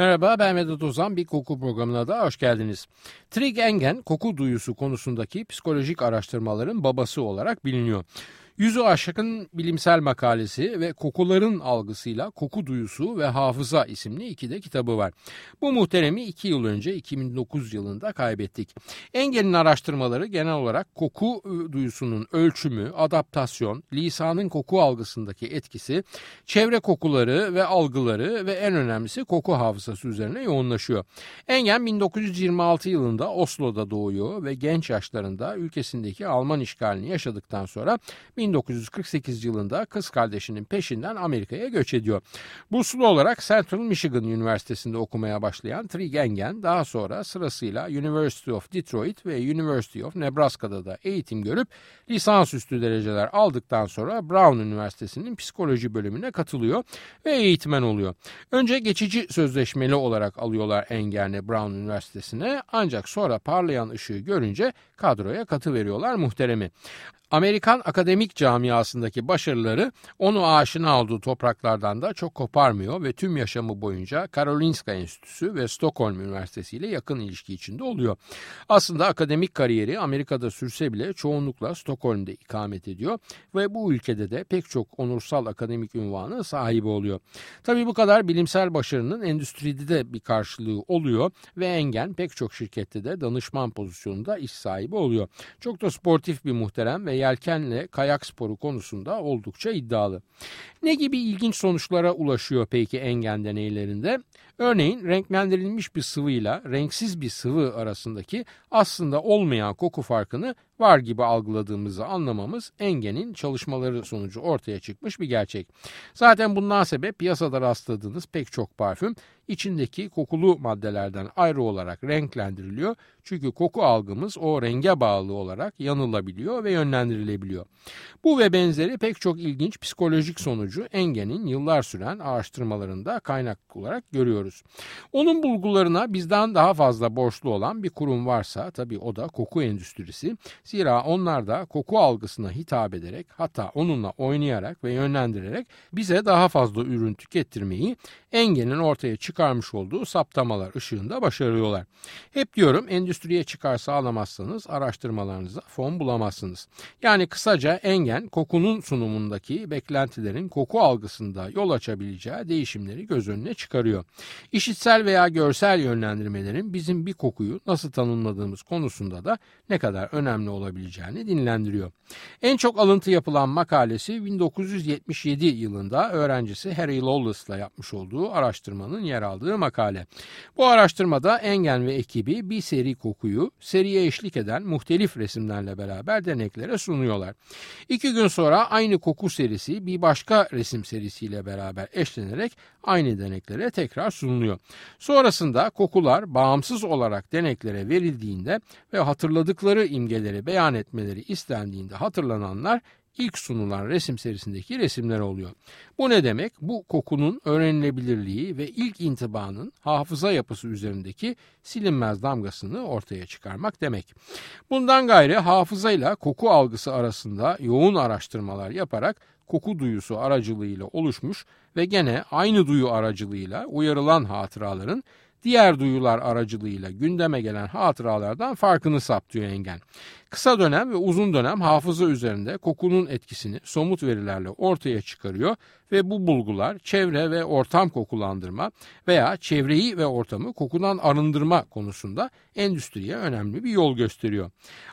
Merhaba ben Vedat Ozan bir koku programına da hoş geldiniz. Trig Engen koku duyusu konusundaki psikolojik araştırmaların babası olarak biliniyor. Yüzü aşkın bilimsel makalesi ve kokuların algısıyla koku duyusu ve hafıza isimli iki de kitabı var. Bu muhteremi iki yıl önce 2009 yılında kaybettik. Engel'in araştırmaları genel olarak koku ıı, duyusunun ölçümü, adaptasyon, lisanın koku algısındaki etkisi, çevre kokuları ve algıları ve en önemlisi koku hafızası üzerine yoğunlaşıyor. Engel 1926 yılında Oslo'da doğuyor ve genç yaşlarında ülkesindeki Alman işgalini yaşadıktan sonra 1948 yılında kız kardeşinin peşinden Amerika'ya göç ediyor. Burslu olarak Central Michigan Üniversitesi'nde okumaya başlayan Trigengen daha sonra sırasıyla University of Detroit ve University of Nebraska'da da eğitim görüp lisansüstü dereceler aldıktan sonra Brown Üniversitesi'nin psikoloji bölümüne katılıyor ve eğitmen oluyor. Önce geçici sözleşmeli olarak alıyorlar Engel'ne Brown Üniversitesi'ne ancak sonra parlayan ışığı görünce kadroya katı veriyorlar muhteremi. Amerikan akademik camiasındaki başarıları onu aşina olduğu topraklardan da çok koparmıyor ve tüm yaşamı boyunca Karolinska Enstitüsü ve Stockholm Üniversitesi ile yakın ilişki içinde oluyor. Aslında akademik kariyeri Amerika'da sürse bile çoğunlukla Stockholm'de ikamet ediyor ve bu ülkede de pek çok onursal akademik ünvanı sahibi oluyor. Tabii bu kadar bilimsel başarının endüstride de bir karşılığı oluyor ve Engen pek çok şirkette de danışman pozisyonunda iş sahibi oluyor. Çok da sportif bir muhterem ve yelkenle kayak sporu konusunda oldukça iddialı. Ne gibi ilginç sonuçlara ulaşıyor peki engen deneylerinde? Örneğin renklendirilmiş bir sıvıyla renksiz bir sıvı arasındaki aslında olmayan koku farkını var gibi algıladığımızı anlamamız Engen'in çalışmaları sonucu ortaya çıkmış bir gerçek. Zaten bundan sebep piyasada rastladığınız pek çok parfüm içindeki kokulu maddelerden ayrı olarak renklendiriliyor. Çünkü koku algımız o renge bağlı olarak yanılabiliyor ve yönlendirilebiliyor. Bu ve benzeri pek çok ilginç psikolojik sonucu Engen'in yıllar süren araştırmalarında kaynak olarak görüyoruz. Onun bulgularına bizden daha fazla borçlu olan bir kurum varsa tabii o da koku endüstrisi. Zira onlar da koku algısına hitap ederek hatta onunla oynayarak ve yönlendirerek bize daha fazla ürün tükettirmeyi Engen'in ortaya çıkarmış olduğu saptamalar ışığında başarıyorlar. Hep diyorum endüstriye çıkar sağlamazsanız araştırmalarınıza fon bulamazsınız. Yani kısaca Engen kokunun sunumundaki beklentilerin koku algısında yol açabileceği değişimleri göz önüne çıkarıyor. İşitsel veya görsel yönlendirmelerin bizim bir kokuyu nasıl tanımladığımız konusunda da ne kadar önemli olabileceğini dinlendiriyor. En çok alıntı yapılan makalesi 1977 yılında öğrencisi Harry Lawless'la yapmış olduğu araştırmanın yer aldığı makale. Bu araştırmada Engen ve ekibi bir seri kokuyu seriye eşlik eden muhtelif resimlerle beraber deneklere sunuyorlar. İki gün sonra aynı koku serisi bir başka resim serisiyle beraber eşlenerek aynı deneklere tekrar sunuluyor. Sonrasında kokular bağımsız olarak deneklere verildiğinde ve hatırladıkları imgeleri beyan etmeleri istendiğinde hatırlananlar ilk sunulan resim serisindeki resimler oluyor. Bu ne demek? Bu kokunun öğrenilebilirliği ve ilk intibanın hafıza yapısı üzerindeki silinmez damgasını ortaya çıkarmak demek. Bundan gayrı hafızayla koku algısı arasında yoğun araştırmalar yaparak koku duyusu aracılığıyla oluşmuş ve gene aynı duyu aracılığıyla uyarılan hatıraların diğer duyular aracılığıyla gündeme gelen hatıralardan farkını saptıyor Engen. Kısa dönem ve uzun dönem hafıza üzerinde kokunun etkisini somut verilerle ortaya çıkarıyor ve bu bulgular çevre ve ortam kokulandırma veya çevreyi ve ortamı kokudan arındırma konusunda endüstriye önemli bir yol gösteriyor.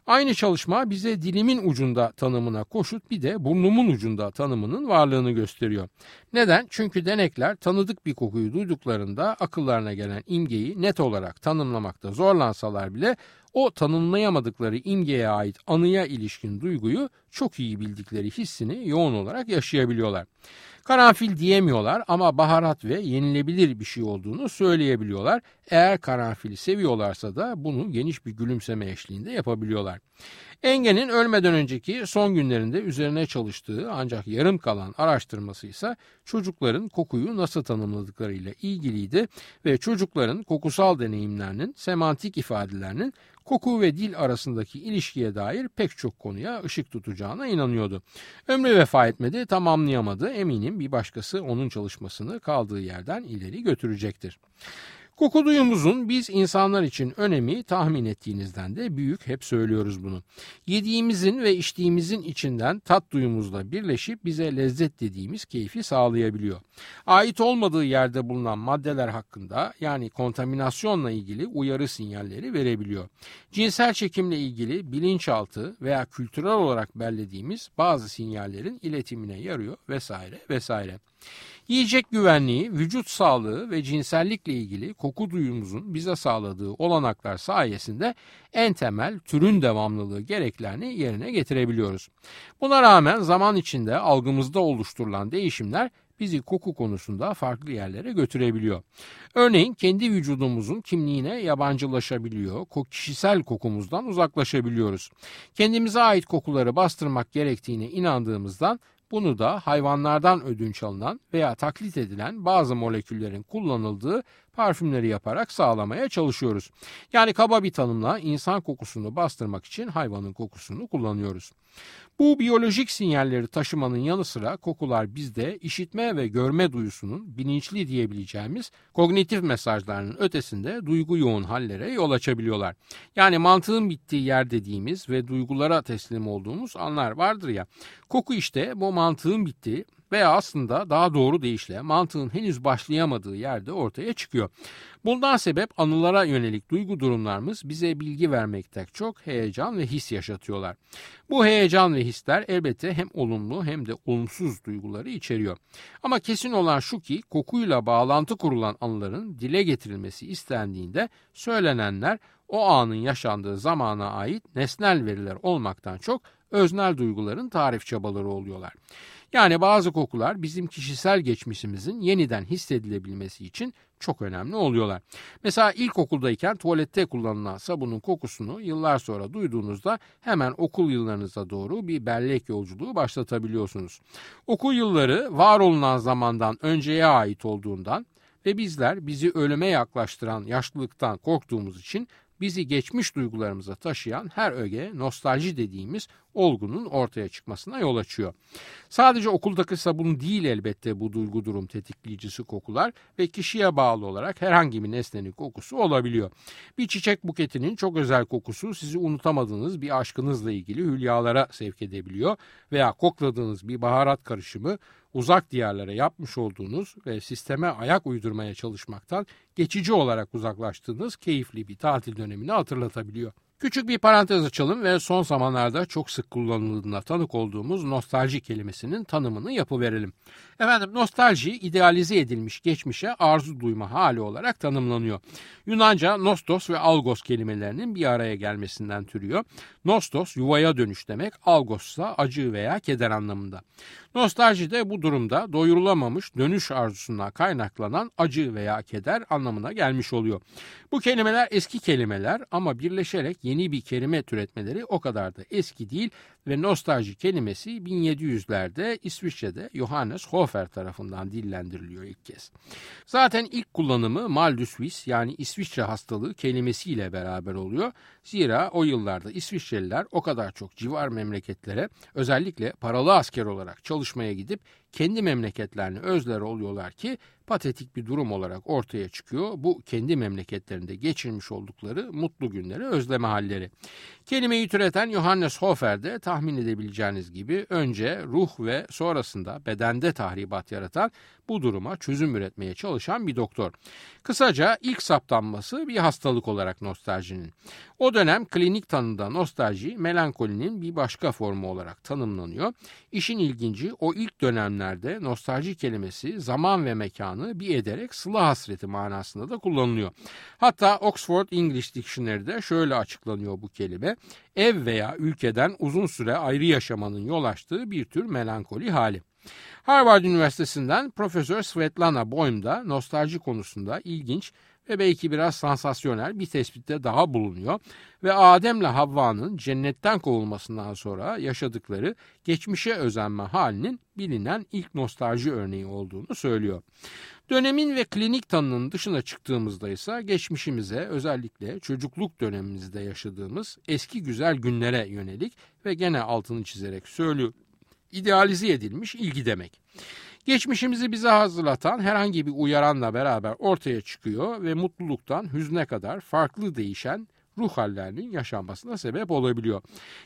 Aynı çalışma bize dilimin ucunda tanımına koşut bir de burnumun ucunda tanımının varlığını gösteriyor. Neden? Çünkü denekler tanıdık bir kokuyu duyduklarında akıllarına gelen imgeyi net olarak tanımlamakta zorlansalar bile o tanımlayamadıkları imgeye ait anıya ilişkin duyguyu çok iyi bildikleri hissini yoğun olarak yaşayabiliyorlar. Karanfil diyemiyorlar ama baharat ve yenilebilir bir şey olduğunu söyleyebiliyorlar. Eğer karanfili seviyorlarsa da bunu geniş bir gülümseme eşliğinde yapabiliyorlar. Engen'in ölmeden önceki son günlerinde üzerine çalıştığı ancak yarım kalan araştırması ise çocukların kokuyu nasıl tanımladıklarıyla ilgiliydi ve çocukların kokusal deneyimlerinin semantik ifadelerinin koku ve dil arasındaki ilişkiye dair pek çok konuya ışık tutacağına inanıyordu. Ömrü vefa etmedi, tamamlayamadı. Eminim bir başkası onun çalışmasını kaldığı yerden ileri götürecektir. Koku duyumuzun biz insanlar için önemi tahmin ettiğinizden de büyük hep söylüyoruz bunu. Yediğimizin ve içtiğimizin içinden tat duyumuzla birleşip bize lezzet dediğimiz keyfi sağlayabiliyor. Ait olmadığı yerde bulunan maddeler hakkında yani kontaminasyonla ilgili uyarı sinyalleri verebiliyor. Cinsel çekimle ilgili bilinçaltı veya kültürel olarak bellediğimiz bazı sinyallerin iletimine yarıyor vesaire vesaire. Yiyecek güvenliği, vücut sağlığı ve cinsellikle ilgili koku duyumuzun bize sağladığı olanaklar sayesinde en temel türün devamlılığı gereklerini yerine getirebiliyoruz. Buna rağmen zaman içinde algımızda oluşturulan değişimler bizi koku konusunda farklı yerlere götürebiliyor. Örneğin kendi vücudumuzun kimliğine yabancılaşabiliyor, kişisel kokumuzdan uzaklaşabiliyoruz. Kendimize ait kokuları bastırmak gerektiğine inandığımızdan bunu da hayvanlardan ödünç alınan veya taklit edilen bazı moleküllerin kullanıldığı parfümleri yaparak sağlamaya çalışıyoruz. Yani kaba bir tanımla insan kokusunu bastırmak için hayvanın kokusunu kullanıyoruz. Bu biyolojik sinyalleri taşımanın yanı sıra kokular bizde işitme ve görme duyusunun bilinçli diyebileceğimiz kognitif mesajlarının ötesinde duygu yoğun hallere yol açabiliyorlar. Yani mantığın bittiği yer dediğimiz ve duygulara teslim olduğumuz anlar vardır ya. Koku işte bu mantığın bittiği veya aslında daha doğru deyişle mantığın henüz başlayamadığı yerde ortaya çıkıyor. Bundan sebep anılara yönelik duygu durumlarımız bize bilgi vermekte çok heyecan ve his yaşatıyorlar. Bu heyecan ve hisler elbette hem olumlu hem de olumsuz duyguları içeriyor. Ama kesin olan şu ki kokuyla bağlantı kurulan anıların dile getirilmesi istendiğinde söylenenler o anın yaşandığı zamana ait nesnel veriler olmaktan çok öznel duyguların tarif çabaları oluyorlar. Yani bazı kokular bizim kişisel geçmişimizin yeniden hissedilebilmesi için çok önemli oluyorlar. Mesela ilkokuldayken tuvalette kullanılan sabunun kokusunu yıllar sonra duyduğunuzda hemen okul yıllarınıza doğru bir bellek yolculuğu başlatabiliyorsunuz. Okul yılları var olunan zamandan önceye ait olduğundan ve bizler bizi ölüme yaklaştıran yaşlılıktan korktuğumuz için bizi geçmiş duygularımıza taşıyan her öge nostalji dediğimiz olgunun ortaya çıkmasına yol açıyor. Sadece okuldaki sabun değil elbette bu duygu durum tetikleyicisi kokular ve kişiye bağlı olarak herhangi bir nesnenin kokusu olabiliyor. Bir çiçek buketinin çok özel kokusu sizi unutamadığınız bir aşkınızla ilgili hülyalara sevk edebiliyor veya kokladığınız bir baharat karışımı uzak diyarlara yapmış olduğunuz ve sisteme ayak uydurmaya çalışmaktan geçici olarak uzaklaştığınız keyifli bir tatil dönemini hatırlatabiliyor. Küçük bir parantez açalım ve son zamanlarda çok sık kullanıldığına tanık olduğumuz nostalji kelimesinin tanımını yapıverelim. Efendim nostalji idealize edilmiş geçmişe arzu duyma hali olarak tanımlanıyor. Yunanca nostos ve algos kelimelerinin bir araya gelmesinden türüyor. Nostos yuvaya dönüş demek, algos ise acı veya keder anlamında. Nostalji de bu durumda doyurulamamış dönüş arzusundan kaynaklanan acı veya keder anlamına gelmiş oluyor. Bu kelimeler eski kelimeler ama birleşerek yeni bir kelime türetmeleri o kadar da eski değil ve nostalji kelimesi 1700'lerde İsviçre'de Johannes Hofer tarafından dillendiriliyor ilk kez. Zaten ilk kullanımı mal Suisse yani İsviçre hastalığı kelimesiyle beraber oluyor. Zira o yıllarda İsviçreliler o kadar çok civar memleketlere özellikle paralı asker olarak çalışmaya gidip kendi memleketlerini özler oluyorlar ki patetik bir durum olarak ortaya çıkıyor. Bu kendi memleketlerinde geçirmiş oldukları mutlu günleri özleme halleri. Kelimeyi türeten Johannes Hofer de tahmin edebileceğiniz gibi önce ruh ve sonrasında bedende tahribat yaratan bu duruma çözüm üretmeye çalışan bir doktor. Kısaca ilk saptanması bir hastalık olarak nostaljinin. O dönem klinik tanıda nostalji melankolinin bir başka formu olarak tanımlanıyor. İşin ilginci o ilk dönemlerde nostalji kelimesi zaman ve mekanı bir ederek sıla hasreti manasında da kullanılıyor. Hatta Oxford English Dictionary'de şöyle açıklanıyor bu kelime. Ev veya ülkeden uzun süre ayrı yaşamanın yol açtığı bir tür melankoli hali. Harvard Üniversitesi'nden Profesör Svetlana Boym da nostalji konusunda ilginç ve belki biraz sansasyonel bir tespitte daha bulunuyor ve Adem'le Havva'nın cennetten kovulmasından sonra yaşadıkları geçmişe özenme halinin bilinen ilk nostalji örneği olduğunu söylüyor. Dönemin ve klinik tanının dışına çıktığımızda ise geçmişimize özellikle çocukluk dönemimizde yaşadığımız eski güzel günlere yönelik ve gene altını çizerek söylüyor idealize edilmiş ilgi demek. Geçmişimizi bize hazırlatan herhangi bir uyaranla beraber ortaya çıkıyor ve mutluluktan hüzne kadar farklı değişen ruh hallerinin yaşanmasına sebep olabiliyor.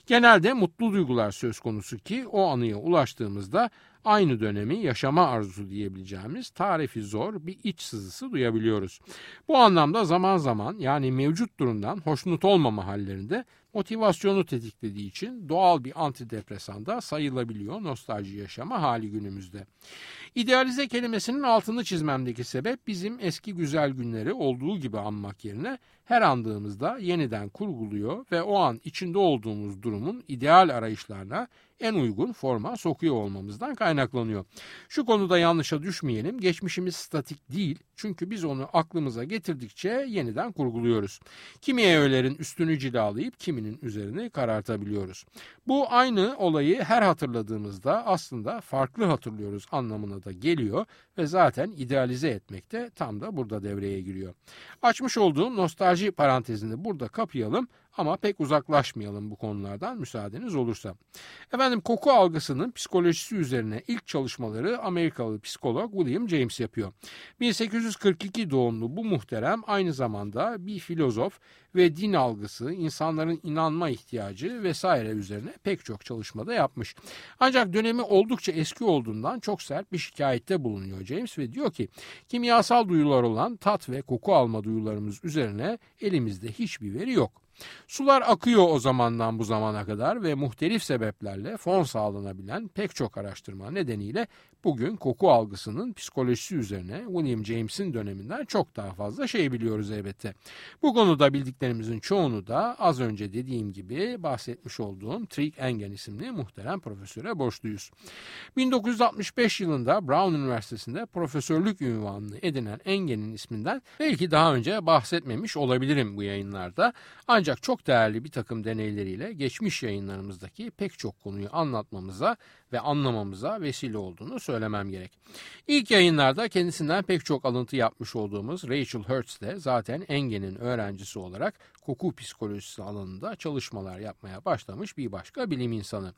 Genelde mutlu duygular söz konusu ki o anıya ulaştığımızda aynı dönemi yaşama arzusu diyebileceğimiz tarifi zor bir iç sızısı duyabiliyoruz. Bu anlamda zaman zaman yani mevcut durumdan hoşnut olmama hallerinde motivasyonu tetiklediği için doğal bir antidepresan da sayılabiliyor nostalji yaşama hali günümüzde. İdealize kelimesinin altını çizmemdeki sebep bizim eski güzel günleri olduğu gibi anmak yerine her andığımızda yeniden kurguluyor ve o an içinde olduğumuz durumun ideal arayışlarına en uygun forma sokuyor olmamızdan kaynaklanıyor. Şu konuda yanlışa düşmeyelim. Geçmişimiz statik değil. Çünkü biz onu aklımıza getirdikçe yeniden kurguluyoruz. Kimi öğelerin üstünü cilalayıp kiminin üzerini karartabiliyoruz. Bu aynı olayı her hatırladığımızda aslında farklı hatırlıyoruz anlamına da geliyor ve zaten idealize etmek de tam da burada devreye giriyor. Açmış olduğum nostalji parantezini burada kapayalım ama pek uzaklaşmayalım bu konulardan müsaadeniz olursa. Efendim koku algısının psikolojisi üzerine ilk çalışmaları Amerikalı psikolog William James yapıyor. 1842 doğumlu bu muhterem aynı zamanda bir filozof ve din algısı, insanların inanma ihtiyacı vesaire üzerine pek çok çalışmada yapmış. Ancak dönemi oldukça eski olduğundan çok sert bir şikayette bulunuyor James ve diyor ki kimyasal duyular olan tat ve koku alma duyularımız üzerine elimizde hiçbir veri yok. Sular akıyor o zamandan bu zamana kadar ve muhtelif sebeplerle fon sağlanabilen pek çok araştırma nedeniyle bugün koku algısının psikolojisi üzerine William James'in döneminden çok daha fazla şey biliyoruz elbette. Bu konuda bildiklerimizin çoğunu da az önce dediğim gibi bahsetmiş olduğum Trig Engen isimli muhterem profesöre borçluyuz. 1965 yılında Brown Üniversitesi'nde profesörlük ünvanını edinen Engen'in isminden belki daha önce bahsetmemiş olabilirim bu yayınlarda. Ancak çok değerli bir takım deneyleriyle geçmiş yayınlarımızdaki pek çok konuyu anlatmamıza ve anlamamıza vesile olduğunu söylemem gerek. İlk yayınlarda kendisinden pek çok alıntı yapmış olduğumuz Rachel Hertz de zaten Engen'in öğrencisi olarak koku psikolojisi alanında çalışmalar yapmaya başlamış bir başka bilim insanı.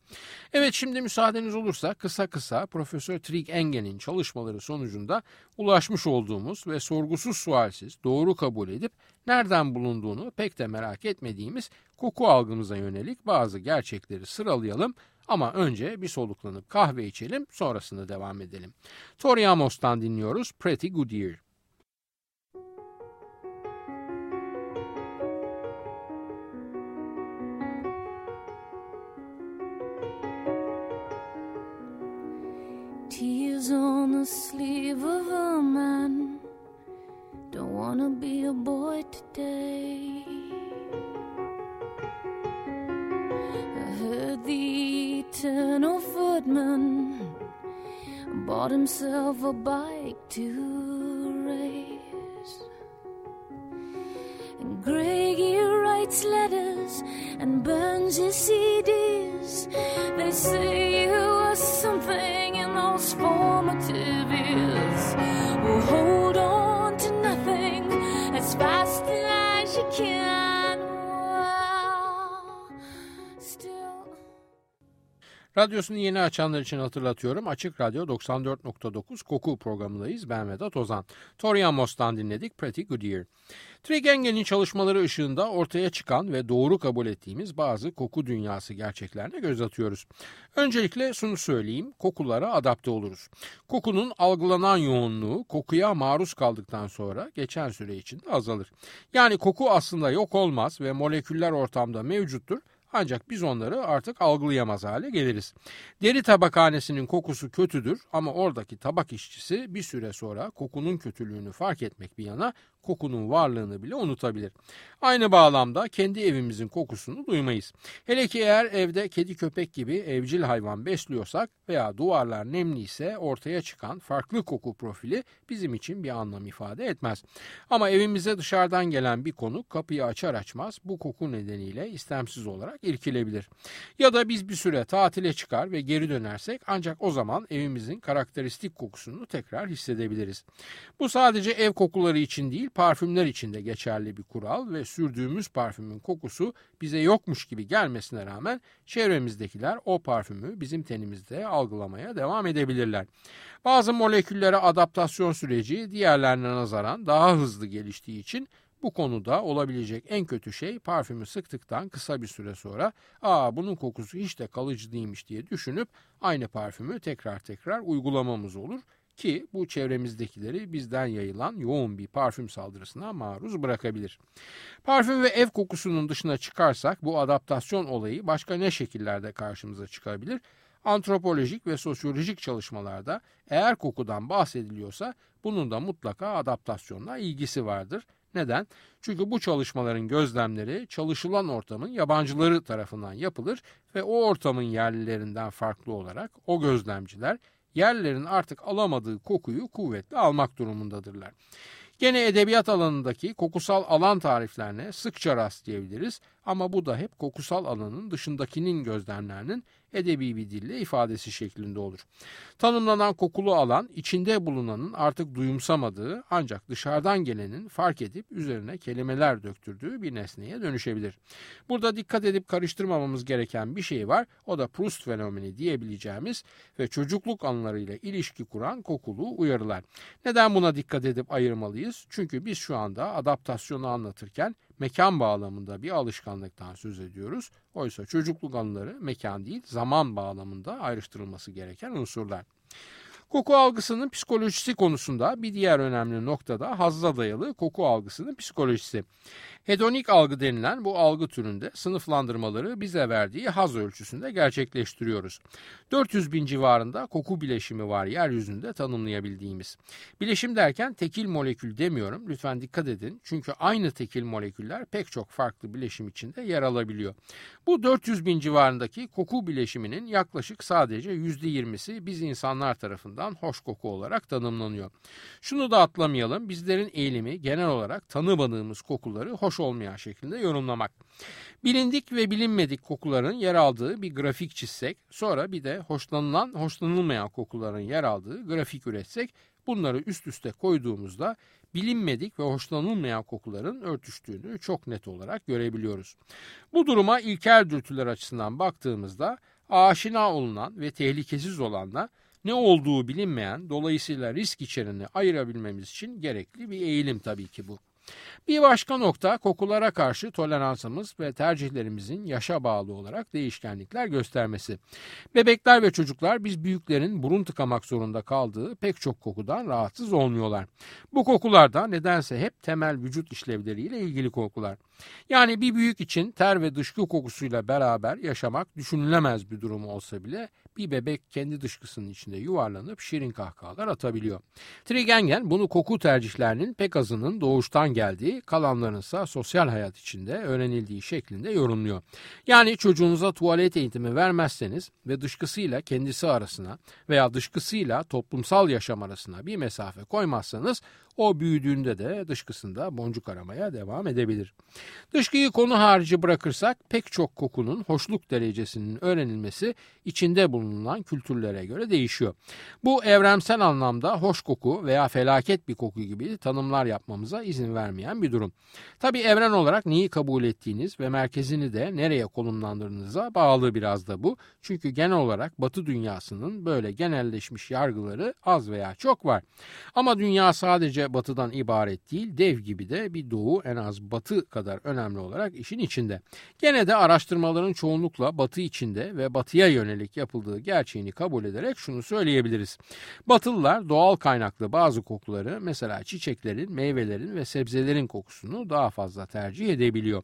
Evet şimdi müsaadeniz olursa kısa kısa Profesör Trig Engen'in çalışmaları sonucunda ulaşmış olduğumuz ve sorgusuz sualsiz doğru kabul edip nereden bulunduğunu pek de merak etmediğimiz koku algımıza yönelik bazı gerçekleri sıralayalım ama önce bir soluklanıp kahve içelim sonrasında devam edelim. Tori Amos'tan dinliyoruz Pretty Good Year. Tears on the sleeve of a man Don't wanna be a boy today heard the eternal footman Bought himself a bike to race And Greggy writes letters and burns his CDs They say you were something in those formative years Radyosunu yeni açanlar için hatırlatıyorum. Açık Radyo 94.9 Koku programındayız. Ben Vedat Ozan. Tori Amos'tan dinledik Pretty Good Year. Trigengen'in çalışmaları ışığında ortaya çıkan ve doğru kabul ettiğimiz bazı koku dünyası gerçeklerine göz atıyoruz. Öncelikle şunu söyleyeyim, kokulara adapte oluruz. Kokunun algılanan yoğunluğu kokuya maruz kaldıktan sonra geçen süre içinde azalır. Yani koku aslında yok olmaz ve moleküller ortamda mevcuttur ancak biz onları artık algılayamaz hale geliriz. Deri tabakhanesinin kokusu kötüdür ama oradaki tabak işçisi bir süre sonra kokunun kötülüğünü fark etmek bir yana kokunun varlığını bile unutabilir. Aynı bağlamda kendi evimizin kokusunu duymayız. Hele ki eğer evde kedi köpek gibi evcil hayvan besliyorsak veya duvarlar nemli ise ortaya çıkan farklı koku profili bizim için bir anlam ifade etmez. Ama evimize dışarıdan gelen bir konuk kapıyı açar açmaz bu koku nedeniyle istemsiz olarak irkilebilir. Ya da biz bir süre tatile çıkar ve geri dönersek ancak o zaman evimizin karakteristik kokusunu tekrar hissedebiliriz. Bu sadece ev kokuları için değil parfümler için de geçerli bir kural ve sürdüğümüz parfümün kokusu bize yokmuş gibi gelmesine rağmen çevremizdekiler o parfümü bizim tenimizde algılamaya devam edebilirler. Bazı moleküllere adaptasyon süreci diğerlerine nazaran daha hızlı geliştiği için bu konuda olabilecek en kötü şey parfümü sıktıktan kısa bir süre sonra ''Aa bunun kokusu hiç de kalıcı değilmiş'' diye düşünüp aynı parfümü tekrar tekrar uygulamamız olur ki bu çevremizdekileri bizden yayılan yoğun bir parfüm saldırısına maruz bırakabilir. Parfüm ve ev kokusunun dışına çıkarsak bu adaptasyon olayı başka ne şekillerde karşımıza çıkabilir? Antropolojik ve sosyolojik çalışmalarda eğer kokudan bahsediliyorsa bunun da mutlaka adaptasyonla ilgisi vardır. Neden? Çünkü bu çalışmaların gözlemleri çalışılan ortamın yabancıları tarafından yapılır ve o ortamın yerlilerinden farklı olarak o gözlemciler yerlerin artık alamadığı kokuyu kuvvetle almak durumundadırlar. Gene edebiyat alanındaki kokusal alan tariflerine sıkça rastlayabiliriz ama bu da hep kokusal alanın dışındakinin gözlemlerinin edebi bir dille ifadesi şeklinde olur. Tanımlanan kokulu alan içinde bulunanın artık duyumsamadığı ancak dışarıdan gelenin fark edip üzerine kelimeler döktürdüğü bir nesneye dönüşebilir. Burada dikkat edip karıştırmamamız gereken bir şey var. O da Proust fenomeni diyebileceğimiz ve çocukluk anılarıyla ilişki kuran kokulu uyarılar. Neden buna dikkat edip ayırmalıyız? Çünkü biz şu anda adaptasyonu anlatırken mekan bağlamında bir alışkanlıktan söz ediyoruz. Oysa çocukluk anıları mekan değil zaman bağlamında ayrıştırılması gereken unsurlar. Koku algısının psikolojisi konusunda bir diğer önemli noktada hazza dayalı koku algısının psikolojisi. Hedonik algı denilen bu algı türünde sınıflandırmaları bize verdiği haz ölçüsünde gerçekleştiriyoruz. 400 bin civarında koku bileşimi var yeryüzünde tanımlayabildiğimiz. Bileşim derken tekil molekül demiyorum. Lütfen dikkat edin. Çünkü aynı tekil moleküller pek çok farklı bileşim içinde yer alabiliyor. Bu 400 bin civarındaki koku bileşiminin yaklaşık sadece %20'si biz insanlar tarafından hoş koku olarak tanımlanıyor. Şunu da atlamayalım. Bizlerin eğilimi genel olarak tanımadığımız kokuları hoş olmayan şekilde yorumlamak. Bilindik ve bilinmedik kokuların yer aldığı bir grafik çizsek, sonra bir de hoşlanılan, hoşlanılmayan kokuların yer aldığı grafik üretsek, bunları üst üste koyduğumuzda bilinmedik ve hoşlanılmayan kokuların örtüştüğünü çok net olarak görebiliyoruz. Bu duruma ilkel dürtüler açısından baktığımızda aşina olunan ve tehlikesiz olanla ne olduğu bilinmeyen dolayısıyla risk içerini ayırabilmemiz için gerekli bir eğilim tabii ki bu. Bir başka nokta kokulara karşı toleransımız ve tercihlerimizin yaşa bağlı olarak değişkenlikler göstermesi. Bebekler ve çocuklar biz büyüklerin burun tıkamak zorunda kaldığı pek çok kokudan rahatsız olmuyorlar. Bu kokular da nedense hep temel vücut işlevleriyle ilgili kokular. Yani bir büyük için ter ve dışkı kokusuyla beraber yaşamak düşünülemez bir durum olsa bile bir bebek kendi dışkısının içinde yuvarlanıp şirin kahkahalar atabiliyor. Trigengen bunu koku tercihlerinin pek azının doğuştan geldiği, kalanların ise sosyal hayat içinde öğrenildiği şeklinde yorumluyor. Yani çocuğunuza tuvalet eğitimi vermezseniz ve dışkısıyla kendisi arasına veya dışkısıyla toplumsal yaşam arasına bir mesafe koymazsanız o büyüdüğünde de dışkısında boncuk aramaya devam edebilir. Dışkıyı konu harici bırakırsak pek çok kokunun hoşluk derecesinin öğrenilmesi içinde bulunan kültürlere göre değişiyor. Bu evrensel anlamda hoş koku veya felaket bir koku gibi tanımlar yapmamıza izin vermeyen bir durum. Tabi evren olarak neyi kabul ettiğiniz ve merkezini de nereye konumlandırdığınıza bağlı biraz da bu. Çünkü genel olarak batı dünyasının böyle genelleşmiş yargıları az veya çok var. Ama dünya sadece sadece batıdan ibaret değil, dev gibi de bir doğu en az batı kadar önemli olarak işin içinde. Gene de araştırmaların çoğunlukla batı içinde ve batıya yönelik yapıldığı gerçeğini kabul ederek şunu söyleyebiliriz. Batılılar doğal kaynaklı bazı kokuları mesela çiçeklerin, meyvelerin ve sebzelerin kokusunu daha fazla tercih edebiliyor.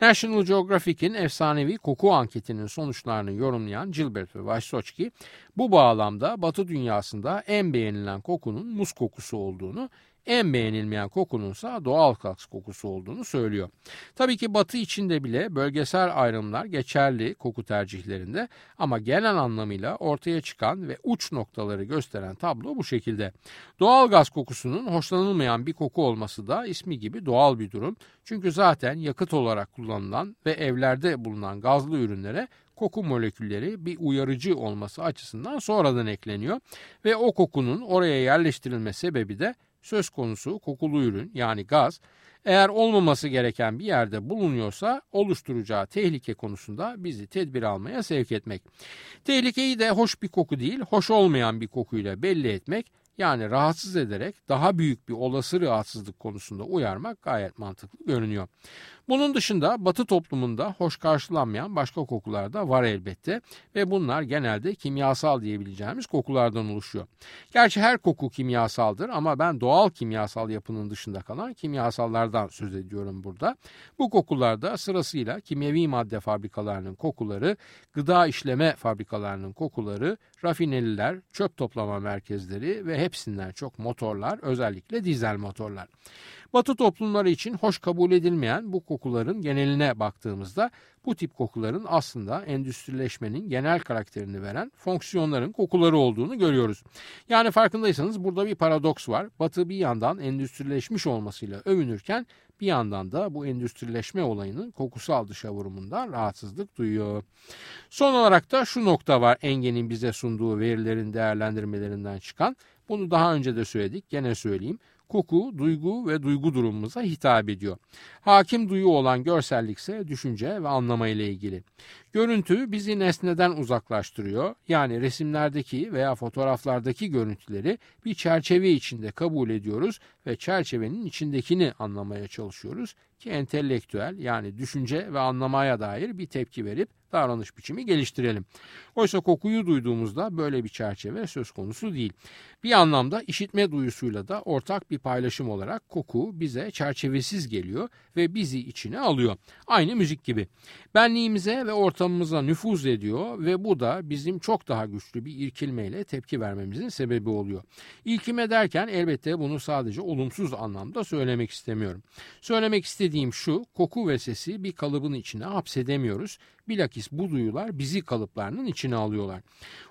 National Geographic'in efsanevi koku anketinin sonuçlarını yorumlayan Gilbert ve Wysotsky bu bağlamda batı dünyasında en beğenilen kokunun muz kokusu olduğunu en beğenilmeyen kokununsa doğal gaz kokusu olduğunu söylüyor. Tabii ki batı içinde bile bölgesel ayrımlar geçerli koku tercihlerinde ama genel anlamıyla ortaya çıkan ve uç noktaları gösteren tablo bu şekilde. Doğal gaz kokusunun hoşlanılmayan bir koku olması da ismi gibi doğal bir durum. Çünkü zaten yakıt olarak kullanılan ve evlerde bulunan gazlı ürünlere koku molekülleri bir uyarıcı olması açısından sonradan ekleniyor ve o kokunun oraya yerleştirilme sebebi de söz konusu kokulu ürün yani gaz eğer olmaması gereken bir yerde bulunuyorsa oluşturacağı tehlike konusunda bizi tedbir almaya sevk etmek. Tehlikeyi de hoş bir koku değil, hoş olmayan bir kokuyla belli etmek yani rahatsız ederek daha büyük bir olası rahatsızlık konusunda uyarmak gayet mantıklı görünüyor. Bunun dışında batı toplumunda hoş karşılanmayan başka kokular da var elbette ve bunlar genelde kimyasal diyebileceğimiz kokulardan oluşuyor. Gerçi her koku kimyasaldır ama ben doğal kimyasal yapının dışında kalan kimyasallardan söz ediyorum burada. Bu kokularda sırasıyla kimyevi madde fabrikalarının kokuları, gıda işleme fabrikalarının kokuları, rafineriler, çöp toplama merkezleri ve hepsinden çok motorlar, özellikle dizel motorlar. Batı toplumları için hoş kabul edilmeyen bu kokuların geneline baktığımızda bu tip kokuların aslında endüstrileşmenin genel karakterini veren fonksiyonların kokuları olduğunu görüyoruz. Yani farkındaysanız burada bir paradoks var. Batı bir yandan endüstrileşmiş olmasıyla övünürken bir yandan da bu endüstrileşme olayının kokusal dışa vurumundan rahatsızlık duyuyor. Son olarak da şu nokta var Engen'in bize sunduğu verilerin değerlendirmelerinden çıkan. Bunu daha önce de söyledik gene söyleyeyim koku, duygu ve duygu durumumuza hitap ediyor. Hakim duyu olan görsellikse düşünce ve anlama ile ilgili. Görüntü bizi nesneden uzaklaştırıyor. Yani resimlerdeki veya fotoğraflardaki görüntüleri bir çerçeve içinde kabul ediyoruz ve çerçevenin içindekini anlamaya çalışıyoruz ki entelektüel yani düşünce ve anlamaya dair bir tepki verip davranış biçimi geliştirelim. Oysa kokuyu duyduğumuzda böyle bir çerçeve söz konusu değil. Bir anlamda işitme duyusuyla da ortak bir paylaşım olarak koku bize çerçevesiz geliyor ve bizi içine alıyor. Aynı müzik gibi. Benliğimize ve ortamımıza nüfuz ediyor ve bu da bizim çok daha güçlü bir irkilmeyle tepki vermemizin sebebi oluyor. İlkime derken elbette bunu sadece olumsuz anlamda söylemek istemiyorum. Söylemek istediğim şu, koku ve sesi bir kalıbın içine hapsedemiyoruz. Bilakis bu duyular bizi kalıplarının içine alıyorlar.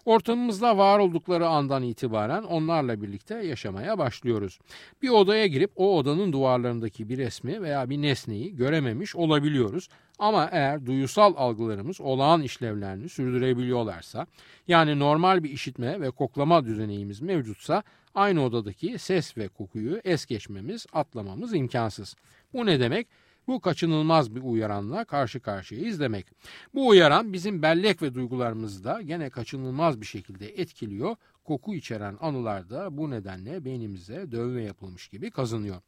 Ortamımızda var oldukları andan itibaren onlarla birlikte yaşamaya başlıyoruz. Bir odaya girip o odanın duvarlarındaki bir resmi veya bir nesneyi görememiş olabiliyoruz. Ama eğer duyusal algılarımız olağan işlevlerini sürdürebiliyorlarsa, yani normal bir işitme ve koklama düzenimiz mevcutsa aynı odadaki ses ve kokuyu es geçmemiz, atlamamız imkansız. Bu ne demek? Bu kaçınılmaz bir uyaranla karşı karşıyayız demek. Bu uyaran bizim bellek ve duygularımızı da gene kaçınılmaz bir şekilde etkiliyor. Koku içeren anılar da bu nedenle beynimize dövme yapılmış gibi kazınıyor.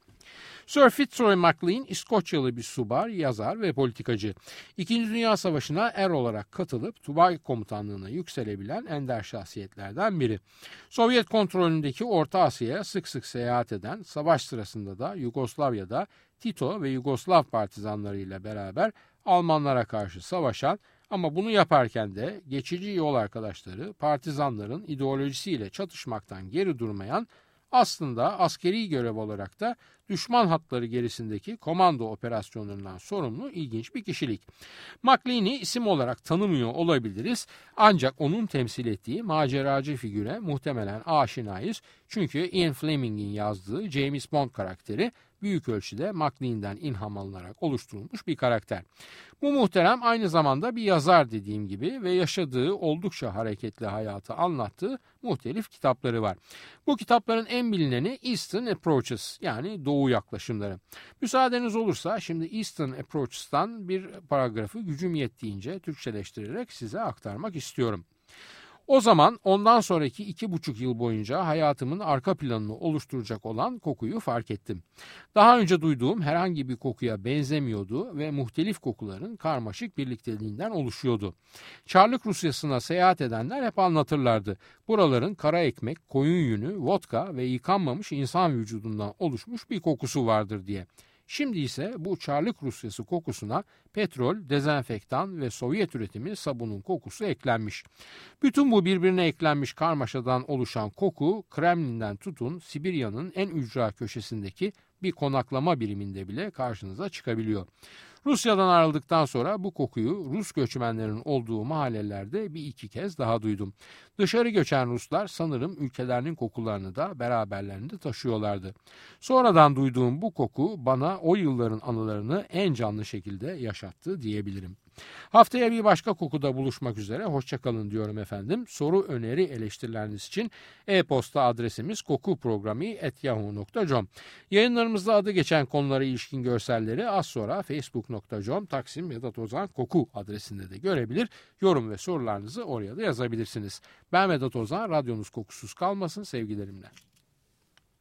Sir Fitzroy MacLean İskoçyalı bir subar, yazar ve politikacı. İkinci Dünya Savaşı'na er olarak katılıp Tubay komutanlığına yükselebilen ender şahsiyetlerden biri. Sovyet kontrolündeki Orta Asya'ya sık sık seyahat eden, savaş sırasında da Yugoslavya'da Tito ve Yugoslav partizanlarıyla beraber Almanlara karşı savaşan ama bunu yaparken de geçici yol arkadaşları partizanların ideolojisiyle çatışmaktan geri durmayan aslında askeri görev olarak da düşman hatları gerisindeki komando operasyonlarından sorumlu ilginç bir kişilik. McLean'i isim olarak tanımıyor olabiliriz ancak onun temsil ettiği maceracı figüre muhtemelen aşinayız çünkü Ian Fleming'in yazdığı James Bond karakteri büyük ölçüde McLean'den ilham alınarak oluşturulmuş bir karakter. Bu muhterem aynı zamanda bir yazar dediğim gibi ve yaşadığı oldukça hareketli hayatı anlattığı muhtelif kitapları var. Bu kitapların en bilineni Eastern Approaches yani Doğu yaklaşımları. Müsaadeniz olursa şimdi Eastern Approaches'tan bir paragrafı gücüm yettiğince Türkçeleştirerek size aktarmak istiyorum. O zaman ondan sonraki iki buçuk yıl boyunca hayatımın arka planını oluşturacak olan kokuyu fark ettim. Daha önce duyduğum herhangi bir kokuya benzemiyordu ve muhtelif kokuların karmaşık birlikteliğinden oluşuyordu. Çarlık Rusyası'na seyahat edenler hep anlatırlardı. Buraların kara ekmek, koyun yünü, vodka ve yıkanmamış insan vücudundan oluşmuş bir kokusu vardır diye. Şimdi ise bu Çarlık Rusyası kokusuna petrol, dezenfektan ve Sovyet üretimi sabunun kokusu eklenmiş. Bütün bu birbirine eklenmiş karmaşadan oluşan koku Kremlin'den tutun Sibirya'nın en ücra köşesindeki bir konaklama biriminde bile karşınıza çıkabiliyor. Rusya'dan ayrıldıktan sonra bu kokuyu Rus göçmenlerin olduğu mahallelerde bir iki kez daha duydum. Dışarı göçen Ruslar sanırım ülkelerinin kokularını da beraberlerinde taşıyorlardı. Sonradan duyduğum bu koku bana o yılların anılarını en canlı şekilde yaşattı diyebilirim. Haftaya bir başka kokuda buluşmak üzere. Hoşçakalın diyorum efendim. Soru, öneri, eleştirileriniz için e-posta adresimiz kokuprogrami.yahoo.com Yayınlarımızda adı geçen konulara ilişkin görselleri az sonra facebook.com Taksim Vedat Ozan Koku adresinde de görebilir. Yorum ve sorularınızı oraya da yazabilirsiniz. Ben Vedat Ozan, radyonuz kokusuz kalmasın sevgilerimle.